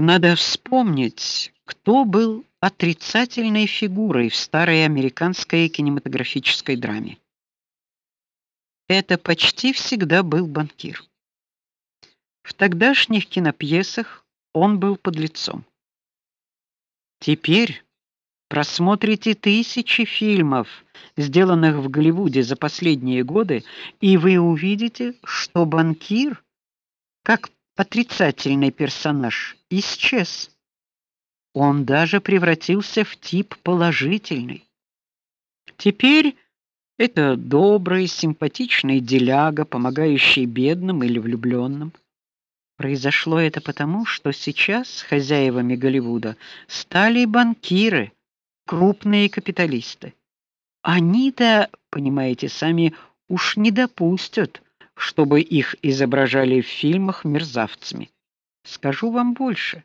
Надо вспомнить, кто был отрицательной фигурой в старой американской кинематографической драме. Это почти всегда был банкир. В тогдашних кинопьесах он был подлецом. Теперь просмотрите тысячи фильмов, сделанных в Голливуде за последние годы, и вы увидите, что банкир как отрицательный персонаж исчез. Он даже превратился в тип положительный. Теперь это добрый, симпатичный деляга, помогающий бедным или влюбленным. Произошло это потому, что сейчас хозяевами Голливуда стали банкиры, крупные капиталисты. Они-то, понимаете сами, уж не допустят, чтобы их изображали в фильмах мерзавцами. Скажу вам больше.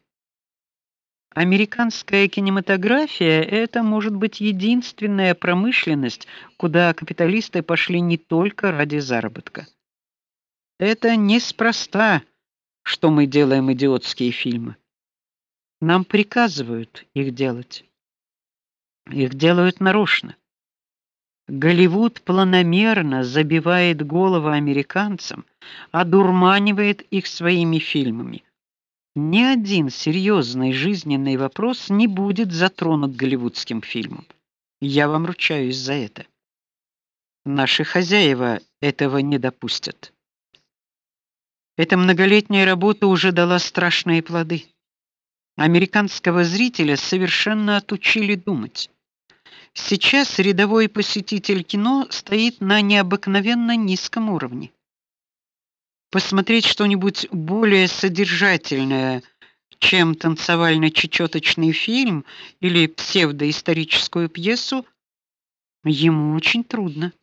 Американская кинематография это может быть единственная промышленность, куда капиталисты пошли не только ради заработка. Это неспроста что мы делаем идиотские фильмы. Нам приказывают их делать. Их делают нарочно. Голливуд планомерно забивает головы американцам, одурманивает их своими фильмами. Ни один серьезный жизненный вопрос не будет затронут голливудским фильмом. Я вам ручаюсь за это. Наши хозяева этого не допустят. Эта многолетняя работа уже дала страшные плоды. Американского зрителя совершенно отучили думать. Сейчас рядовой посетитель кино стоит на необыкновенно низком уровне. Посмотреть что-нибудь более содержательное, чем танцевально-чечёточный фильм или псевдоисторическую пьесу, ему очень трудно.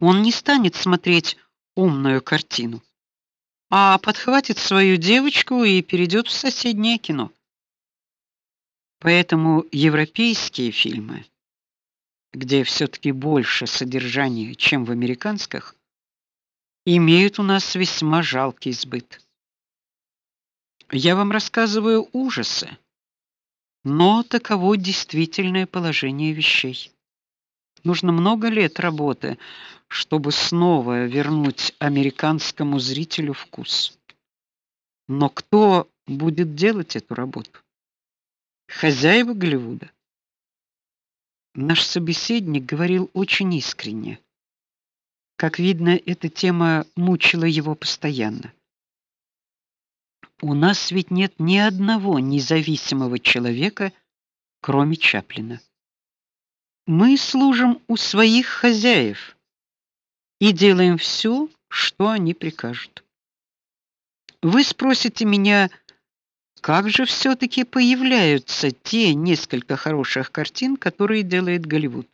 Он не станет смотреть умную картину а подхватит свою девочку и перейдет в соседнее кино. Поэтому европейские фильмы, где все таки больше содержания, чем в американских, имеют у нас весьма жалкий сбыт. Я вам рассказываю ужасы, но таково действительное положение вещей. Нужно много лет работы, чтобы снова вернуть американскому зрителю вкус. Но кто будет делать эту работу? Хозяева Голливуда. Наш собеседник говорил очень искренне. Как видно, эта тема мучила его постоянно. У нас ведь нет ни одного независимого человека, кроме Чаплина. Мы служим у своих хозяев и делаем все, что они прикажут. Вы спросите меня, как же все таки появляются те несколько хороших картин, которые делает Голливуд?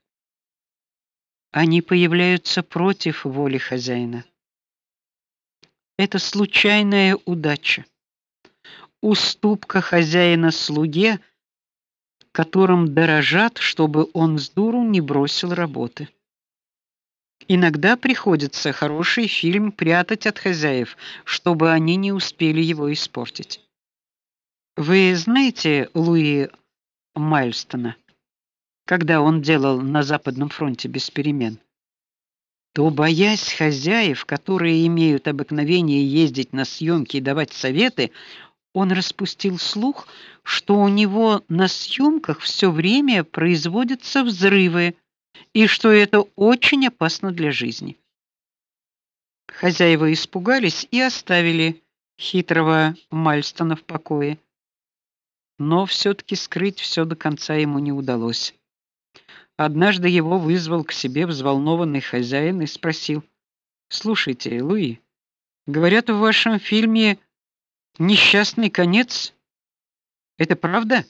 Они появляются против воли хозяина. Это случайная удача. Уступка хозяина слуге, которым дорожат, чтобы он с дуру не бросил работы. Иногда приходится хороший фильм прятать от хозяев, чтобы они не успели его испортить. Вы знаете Луи Майлстона, когда он делал на Западном фронте без перемен? То боясь хозяев, которые имеют обыкновение ездить на съемки и давать советы, он распустил слух, что у него на съемках все время производятся взрывы и что это очень опасно для жизни. Хозяева испугались и оставили хитрого Мальстона в покое. Но все таки скрыть все до конца ему не удалось. Однажды его вызвал к себе взволнованный хозяин и спросил: "Слушайте, Луи, говорят, в вашем фильме несчастный конец. Это правда?"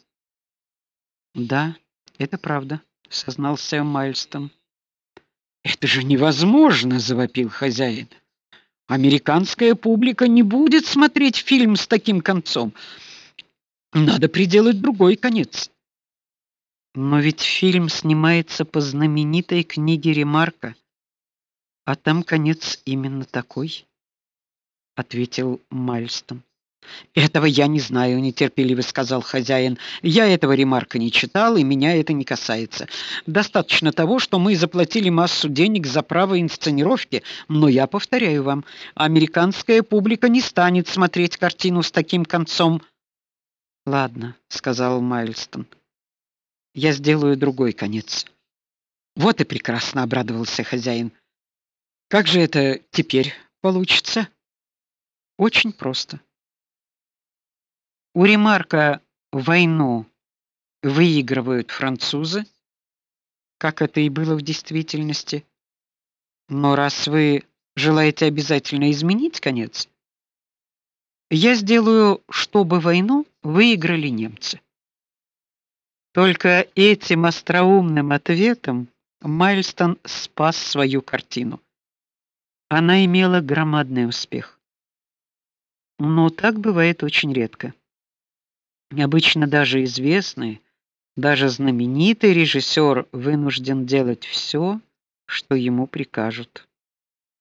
"Да, это правда" сознался Майлстон. Это же невозможно, завопил хозяин. Американская публика не будет смотреть фильм с таким концом. Надо приделать другой конец. Но ведь фильм снимается по знаменитой книге Ремарка, а там конец именно такой, ответил Майлстон. Этого я не знаю, нетерпеливо сказал хозяин. Я этого ремарка не читал, и меня это не касается. Достаточно того, что мы заплатили массу денег за право инсценировки, но я повторяю вам, американская публика не станет смотреть картину с таким концом. Ладно, сказал Майлстон. Я сделаю другой конец. Вот и прекрасно обрадовался хозяин. Как же это теперь получится? Очень просто. У ремарка войну выигрывают французы, как это и было в действительности. Но раз вы желаете обязательно изменить конец, я сделаю, чтобы войну выиграли немцы. Только этим остроумным ответом Майлстон спас свою картину. Она имела громадный успех. Но так бывает очень редко. Обычно даже известный, даже знаменитый режиссер вынужден делать все, что ему прикажут.